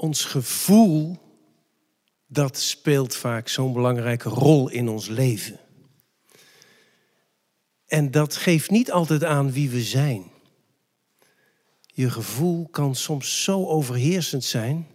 ons gevoel, dat speelt vaak zo'n belangrijke rol in ons leven. En dat geeft niet altijd aan wie we zijn. Je gevoel kan soms zo overheersend zijn.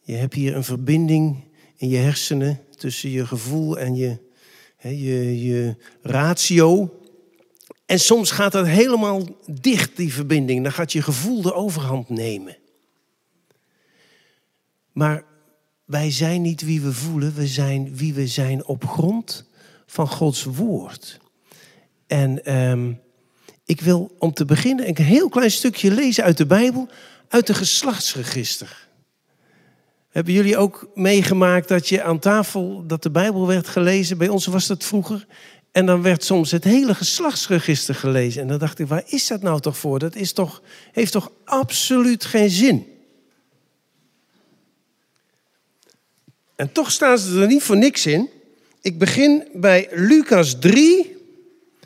Je hebt hier een verbinding in je hersenen tussen je gevoel en je, je, je ratio. En soms gaat dat helemaal dicht, die verbinding. Dan gaat je gevoel de overhand nemen. Maar wij zijn niet wie we voelen, we zijn wie we zijn op grond van Gods woord. En um, ik wil om te beginnen een heel klein stukje lezen uit de Bijbel, uit de geslachtsregister. Hebben jullie ook meegemaakt dat je aan tafel, dat de Bijbel werd gelezen? Bij ons was dat vroeger. En dan werd soms het hele geslachtsregister gelezen. En dan dacht ik, waar is dat nou toch voor? Dat is toch, heeft toch absoluut geen zin? En toch staan ze er niet voor niks in. Ik begin bij Lucas 3,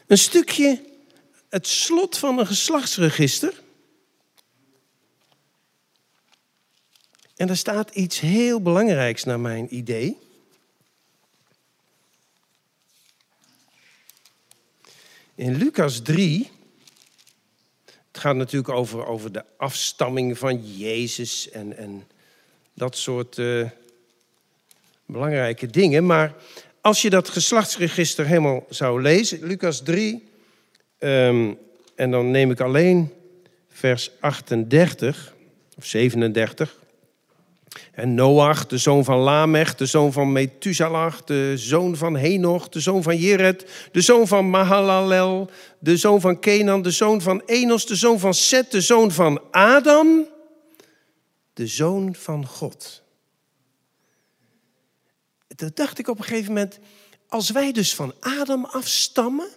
een stukje het slot van een geslachtsregister. En er staat iets heel belangrijks naar mijn idee. In Lucas 3, het gaat natuurlijk over, over de afstamming van Jezus en, en dat soort uh, belangrijke dingen. Maar als je dat geslachtsregister helemaal zou lezen, Lucas 3, um, en dan neem ik alleen vers 38 of 37. En Noach, de zoon van Lamech, de zoon van Methuselah, de zoon van Henoch, de zoon van Jered, de zoon van Mahalalel, de zoon van Kenan, de zoon van Enos, de zoon van Set, de zoon van Adam, de zoon van God. Dat dacht ik op een gegeven moment, als wij dus van Adam afstammen,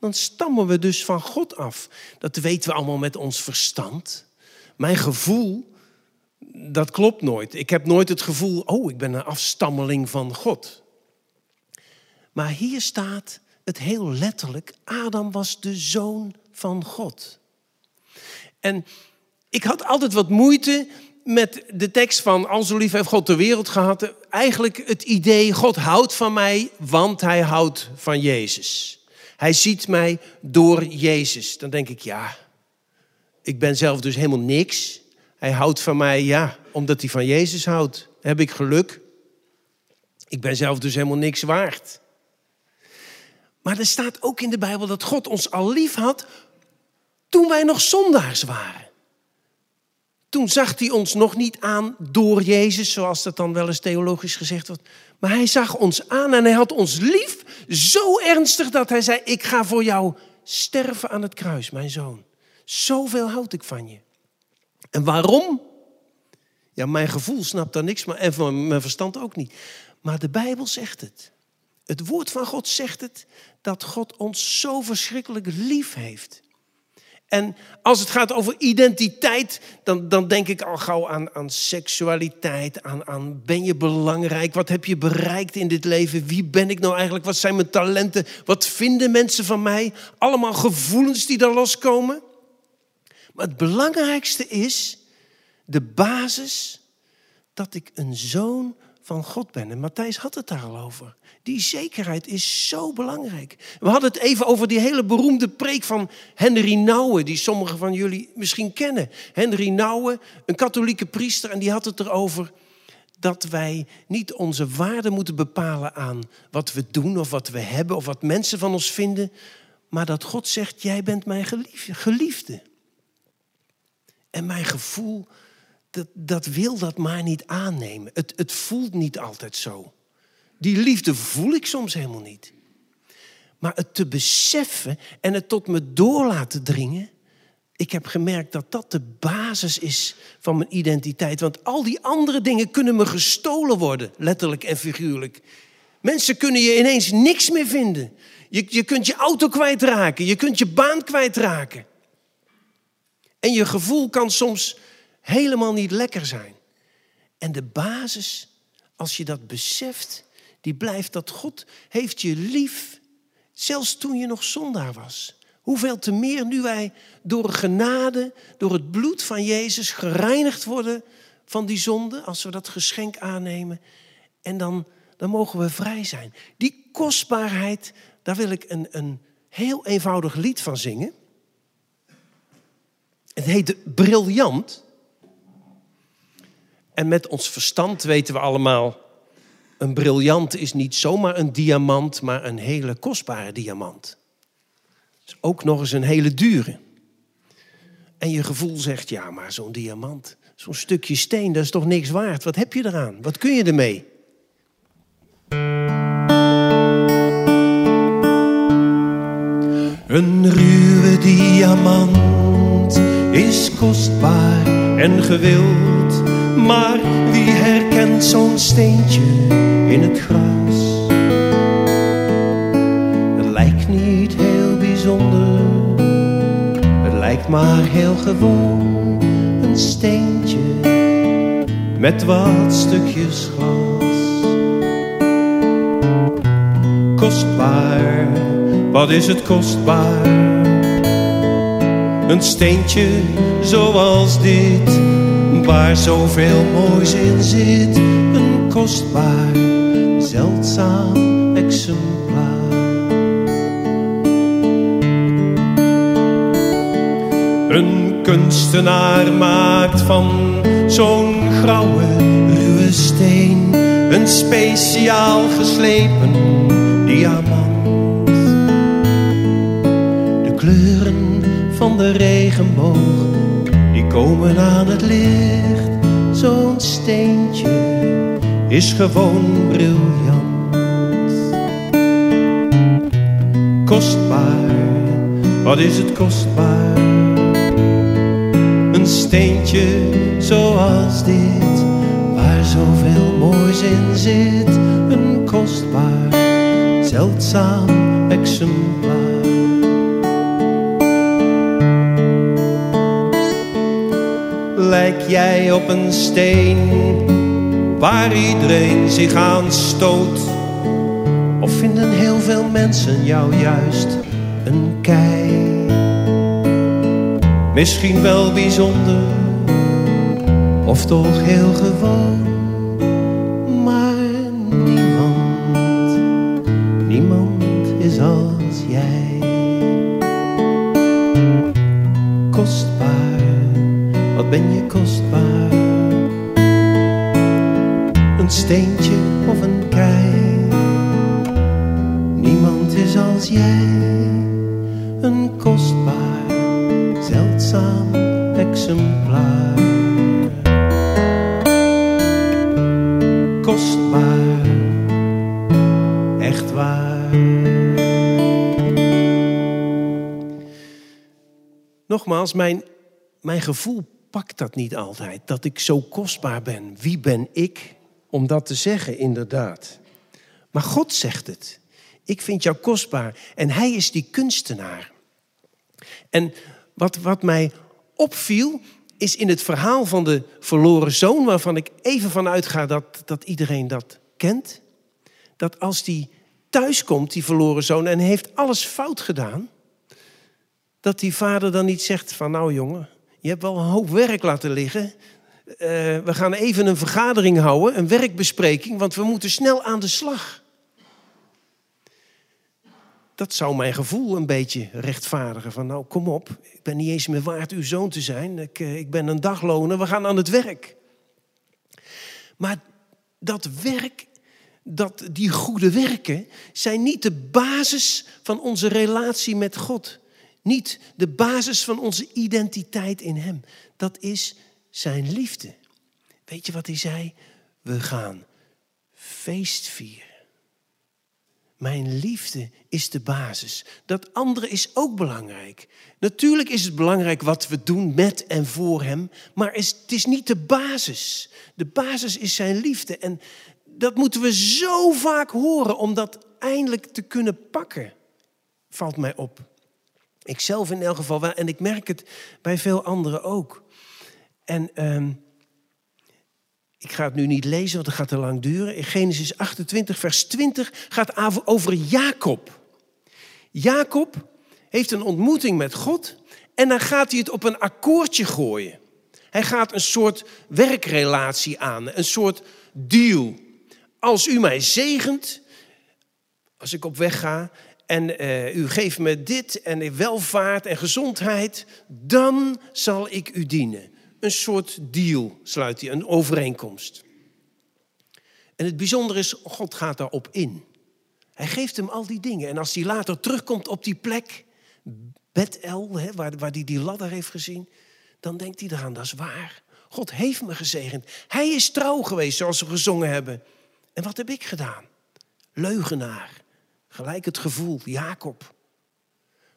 dan stammen we dus van God af. Dat weten we allemaal met ons verstand. Mijn gevoel, dat klopt nooit. Ik heb nooit het gevoel, oh, ik ben een afstammeling van God. Maar hier staat het heel letterlijk, Adam was de zoon van God. En ik had altijd wat moeite met de tekst van Al zo lief heeft God de wereld gehad. Eigenlijk het idee, God houdt van mij, want hij houdt van Jezus. Hij ziet mij door Jezus. Dan denk ik, ja, ik ben zelf dus helemaal niks. Hij houdt van mij, ja, omdat hij van Jezus houdt. Heb ik geluk. Ik ben zelf dus helemaal niks waard. Maar er staat ook in de Bijbel dat God ons al lief had toen wij nog zondaars waren. Toen zag hij ons nog niet aan door Jezus, zoals dat dan wel eens theologisch gezegd wordt. Maar hij zag ons aan en hij had ons lief zo ernstig dat hij zei: Ik ga voor jou sterven aan het kruis, mijn zoon. Zoveel houd ik van je. En waarom? Ja, mijn gevoel snapt daar niks, maar en mijn verstand ook niet. Maar de Bijbel zegt het. Het woord van God zegt het dat God ons zo verschrikkelijk lief heeft. En als het gaat over identiteit, dan, dan denk ik al gauw aan, aan seksualiteit, aan, aan ben je belangrijk, wat heb je bereikt in dit leven, wie ben ik nou eigenlijk, wat zijn mijn talenten, wat vinden mensen van mij, allemaal gevoelens die daar loskomen. Maar het belangrijkste is de basis dat ik een zoon van God ben. En Matthijs had het daar al over. Die zekerheid is zo belangrijk. We hadden het even over die hele beroemde preek van Henry Nouwen, die sommigen van jullie misschien kennen. Henry Nouwen, een katholieke priester, en die had het erover dat wij niet onze waarde moeten bepalen aan wat we doen of wat we hebben of wat mensen van ons vinden, maar dat God zegt, jij bent mijn geliefde. En mijn gevoel dat, dat wil dat maar niet aannemen. Het, het voelt niet altijd zo. Die liefde voel ik soms helemaal niet. Maar het te beseffen en het tot me door laten dringen. Ik heb gemerkt dat dat de basis is van mijn identiteit. Want al die andere dingen kunnen me gestolen worden, letterlijk en figuurlijk. Mensen kunnen je ineens niks meer vinden. Je, je kunt je auto kwijtraken, je kunt je baan kwijtraken. En je gevoel kan soms helemaal niet lekker zijn. En de basis, als je dat beseft, die blijft dat God heeft je lief, zelfs toen je nog zondaar was. Hoeveel te meer nu wij door genade, door het bloed van Jezus gereinigd worden van die zonde als we dat geschenk aannemen. En dan, dan mogen we vrij zijn. Die kostbaarheid, daar wil ik een, een heel eenvoudig lied van zingen. Het heet Briljant. En met ons verstand weten we allemaal, een briljant is niet zomaar een diamant, maar een hele kostbare diamant. Is ook nog eens een hele dure. En je gevoel zegt, ja, maar zo'n diamant, zo'n stukje steen, dat is toch niks waard? Wat heb je eraan? Wat kun je ermee? Een ruwe diamant is kostbaar en gewild, maar wie herkent zo'n steentje in het gras? Het lijkt niet heel bijzonder, het lijkt maar heel gewoon, een steentje met wat stukjes glas. Kostbaar, wat is het kostbaar? Een steentje zoals dit, waar zoveel moois in zit. Een kostbaar, zeldzaam exemplaar. Een kunstenaar maakt van zo'n grauwe, ruwe steen een speciaal geslepen diamant. De kleuren van de regenboog, komen aan het licht. Zo'n steentje is gewoon briljant. Kostbaar, wat is het kostbaar? Een steentje zoals dit, waar zoveel moois in zit. Een kostbaar, zeldzaam exemplaar. Lijk jij op een steen waar iedereen zich aan stoot? Of vinden heel veel mensen jou juist een kei? Misschien wel bijzonder, of toch heel gewoon. Nogmaals, mijn, mijn gevoel pakt dat niet altijd, dat ik zo kostbaar ben. Wie ben ik om dat te zeggen, inderdaad? Maar God zegt het. Ik vind jou kostbaar. En Hij is die kunstenaar. En wat, wat mij opviel, is in het verhaal van de verloren zoon, waarvan ik even van uitga dat, dat iedereen dat kent. Dat als die thuis komt, die verloren zoon, en heeft alles fout gedaan, dat die vader dan niet zegt van nou jongen, je hebt wel een hoop werk laten liggen. Eh, we gaan even een vergadering houden, een werkbespreking, want we moeten snel aan de slag. Dat zou mijn gevoel een beetje rechtvaardigen. Van nou, kom op, ik ben niet eens meer waard uw zoon te zijn. Ik, eh, ik ben een dagloner, we gaan aan het werk. Maar dat werk, dat, die goede werken, zijn niet de basis van onze relatie met God. Niet de basis van onze identiteit in Hem. Dat is zijn liefde. Weet je wat hij zei? We gaan feest vieren. Mijn liefde is de basis. Dat andere is ook belangrijk. Natuurlijk is het belangrijk wat we doen met en voor Hem, maar het is niet de basis. De basis is Zijn liefde. En dat moeten we zo vaak horen om dat eindelijk te kunnen pakken, valt mij op. Ik zelf in elk geval wel, en ik merk het bij veel anderen ook. En ehm, ik ga het nu niet lezen, want het gaat te lang duren. In Genesis 28, vers 20 gaat over Jacob. Jacob heeft een ontmoeting met God en dan gaat hij het op een akkoordje gooien. Hij gaat een soort werkrelatie aan, een soort deal. Als u mij zegent, als ik op weg ga, en uh, u geeft me dit en welvaart en gezondheid, dan zal ik u dienen. Een soort deal sluit hij, een overeenkomst. En het bijzondere is, God gaat daarop in. Hij geeft hem al die dingen. En als hij later terugkomt op die plek, Bethel, hè, waar, waar hij die ladder heeft gezien, dan denkt hij eraan, dat is waar. God heeft me gezegend. Hij is trouw geweest, zoals we gezongen hebben. En wat heb ik gedaan? Leugenaar. Gelijk het gevoel, Jacob.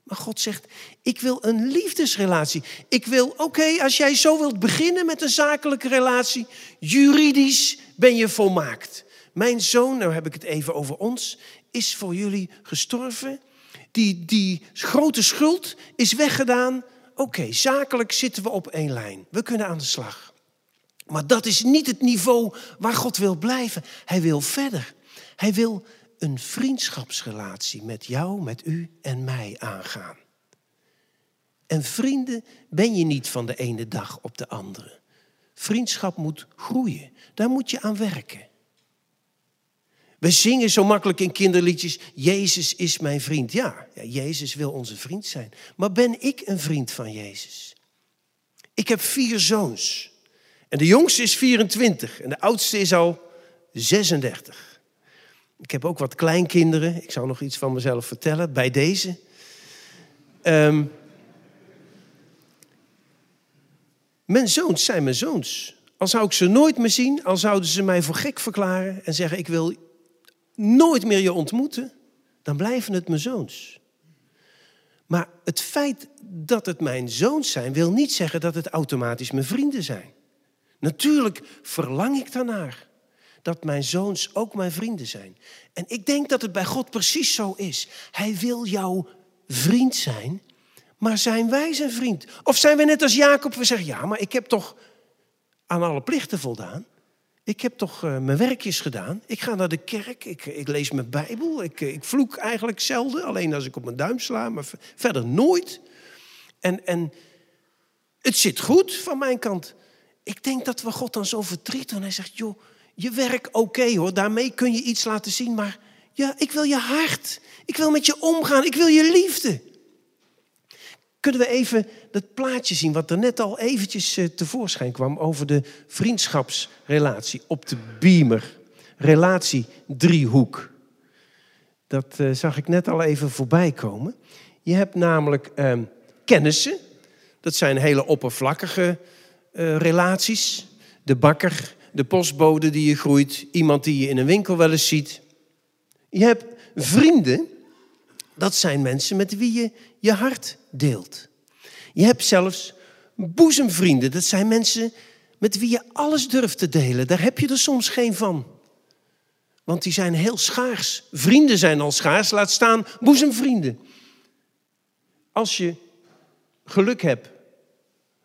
Maar God zegt, ik wil een liefdesrelatie. Ik wil, oké, als jij zo wilt beginnen met een zakelijke relatie, juridisch ben je volmaakt. Mijn zoon, nou heb ik het even over ons, is voor jullie gestorven. Die, die grote schuld is weggedaan. Oké, zakelijk zitten we op één lijn. We kunnen aan de slag. Maar dat is niet het niveau waar God wil blijven. Hij wil verder. Hij wil een vriendschapsrelatie met jou, met u en mij aangaan. En vrienden ben je niet van de ene dag op de andere. Vriendschap moet groeien. Daar moet je aan werken. We zingen zo makkelijk in kinderliedjes, Jezus is mijn vriend. Ja, ja, Jezus wil onze vriend zijn. Maar ben ik een vriend van Jezus? Ik heb vier zoons. En de jongste is 24 en de oudste is al 36. Ik heb ook wat kleinkinderen. Ik zal nog iets van mezelf vertellen bij deze. Um, mijn zoons zijn mijn zoons. Al zou ik ze nooit meer zien, al zouden ze mij voor gek verklaren en zeggen: Ik wil nooit meer je ontmoeten, dan blijven het mijn zoons. Maar het feit dat het mijn zoons zijn, wil niet zeggen dat het automatisch mijn vrienden zijn. Natuurlijk verlang ik daarnaar dat mijn zoons ook mijn vrienden zijn. En ik denk dat het bij God precies zo is. Hij wil jouw vriend zijn, maar zijn wij zijn vriend? Of zijn we net als Jacob, we zeggen, ja, maar ik heb toch aan alle plichten voldaan. Ik heb toch uh, mijn werkjes gedaan. Ik ga naar de kerk, ik, ik lees mijn Bijbel. Ik, ik vloek eigenlijk zelden, alleen als ik op mijn duim sla, maar verder nooit. En, en het zit goed van mijn kant. Ik denk dat we God dan zo vertrieten en hij zegt, joh, je werk oké hoor, daarmee kun je iets laten zien, maar ja, ik wil je hart. Ik wil met je omgaan, ik wil je liefde. Kunnen we even dat plaatje zien wat er net al eventjes eh, tevoorschijn kwam over de vriendschapsrelatie op de beamer. Relatie driehoek. Dat uh, zag ik net al even voorbij komen. Je hebt namelijk uh, kennissen. Dat zijn hele oppervlakkige uh, relaties. De bakker, de postbode die je groeit, iemand die je in een winkel wel eens ziet. Je hebt vrienden. Dat zijn mensen met wie je je hart deelt. Je hebt zelfs boezemvrienden. Dat zijn mensen met wie je alles durft te delen. Daar heb je er soms geen van. Want die zijn heel schaars. Vrienden zijn al schaars, laat staan boezemvrienden. Als je geluk hebt,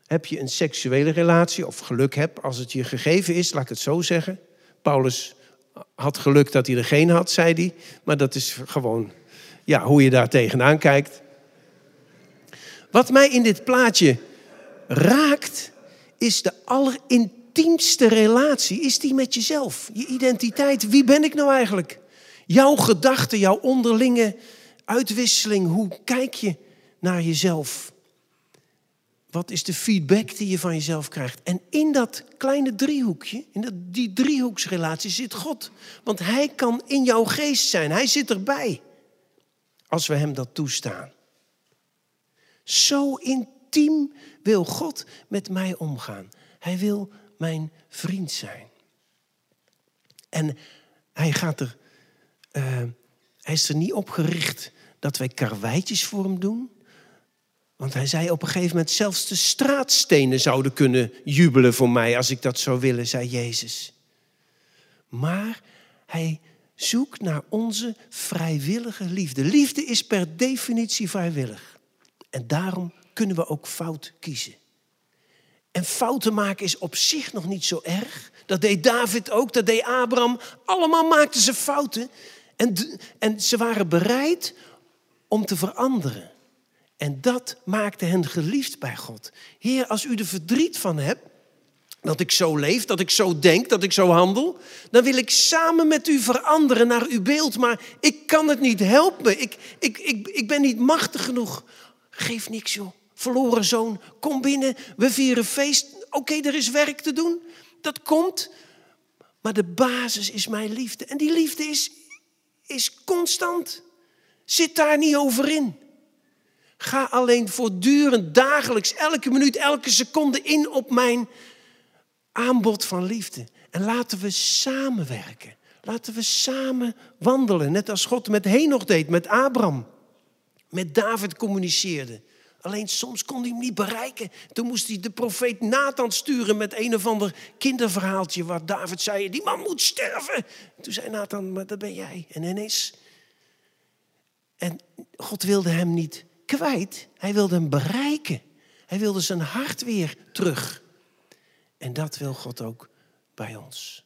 heb je een seksuele relatie, of geluk hebt als het je gegeven is, laat ik het zo zeggen. Paulus had geluk dat hij er geen had, zei hij. Maar dat is gewoon ja, hoe je daar tegenaan kijkt. Wat mij in dit plaatje raakt, is de allerintiemste relatie. Is die met jezelf, je identiteit. Wie ben ik nou eigenlijk? Jouw gedachten, jouw onderlinge uitwisseling. Hoe kijk je naar jezelf? Wat is de feedback die je van jezelf krijgt? En in dat kleine driehoekje, in die driehoeksrelatie zit God. Want Hij kan in jouw geest zijn. Hij zit erbij. Als we Hem dat toestaan. Zo intiem wil God met mij omgaan. Hij wil mijn vriend zijn. En hij gaat er, uh, hij is er niet op gericht dat wij karweitjes voor hem doen. Want hij zei op een gegeven moment, zelfs de straatstenen zouden kunnen jubelen voor mij als ik dat zou willen, zei Jezus. Maar hij zoekt naar onze vrijwillige liefde. Liefde is per definitie vrijwillig. En daarom kunnen we ook fout kiezen. En fouten maken is op zich nog niet zo erg. Dat deed David ook, dat deed Abraham. Allemaal maakten ze fouten. En, en ze waren bereid om te veranderen. En dat maakte hen geliefd bij God. Heer, als u er verdriet van hebt, dat ik zo leef, dat ik zo denk, dat ik zo handel. Dan wil ik samen met u veranderen naar uw beeld. Maar ik kan het niet helpen. Ik, ik, ik, ik ben niet machtig genoeg. Geef niks, joh. Verloren zoon, kom binnen. We vieren feest. Oké, er is werk te doen. Dat komt. Maar de basis is mijn liefde. En die liefde is, is constant. Zit daar niet over in. Ga alleen voortdurend, dagelijks, elke minuut, elke seconde in op mijn aanbod van liefde. En laten we samenwerken. Laten we samen wandelen. Net als God met Henoch deed, met Abraham. Met David communiceerde. Alleen soms kon hij hem niet bereiken. Toen moest hij de profeet Nathan sturen met een of ander kinderverhaaltje waar David zei: Die man moet sterven. Toen zei Nathan: Maar dat ben jij. En ineens. En God wilde hem niet kwijt, hij wilde hem bereiken. Hij wilde zijn hart weer terug. En dat wil God ook bij ons.